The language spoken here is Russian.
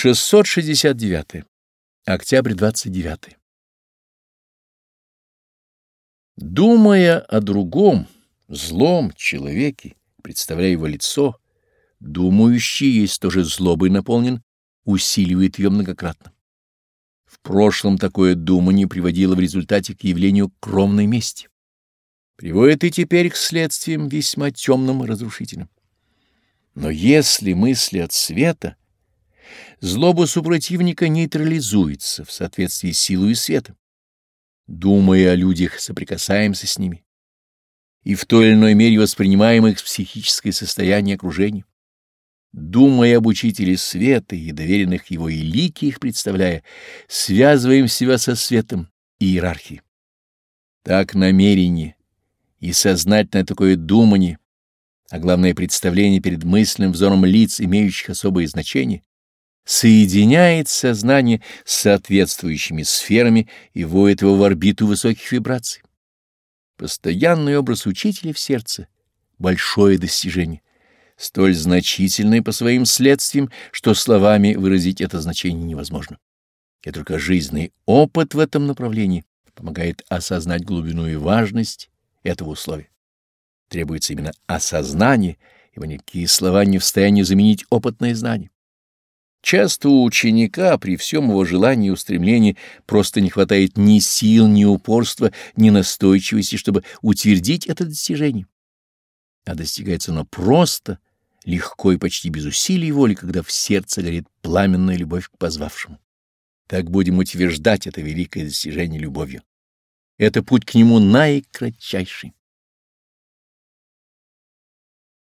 669. Октябрь 29. Думая о другом, злом человеке, представляя его лицо, думающий есть тоже злобой наполнен, усиливает ее многократно. В прошлом такое думание приводило в результате к явлению кровной мести. Приводит и теперь к следствиям весьма темным и разрушительным. Но если мысли от света — злоба супротивника нейтрализуется в соответствии с силой света. Думая о людях, соприкасаемся с ними и в той или иной мере воспринимаем их психическое состояние окружения. Думая об учителе света и доверенных его и лики их представляя, связываем себя со светом и иерархией. Так намерение и сознательное такое думание, а главное представление перед мысленным взором лиц, имеющих особое значение, соединяет сознание с соответствующими сферами и вводит его в орбиту высоких вибраций. Постоянный образ учителя в сердце — большое достижение, столь значительное по своим следствиям, что словами выразить это значение невозможно. И только жизненный опыт в этом направлении помогает осознать глубину и важность этого условия. Требуется именно осознание, ибо никакие слова не в состоянии заменить опытное знание. Часто у ученика при всем его желании и устремлении просто не хватает ни сил, ни упорства, ни настойчивости, чтобы утвердить это достижение. А достигается оно просто, легко и почти без усилий воли, когда в сердце горит пламенная любовь к позвавшему. Так будем утверждать это великое достижение любовью. Это путь к нему наикратчайший.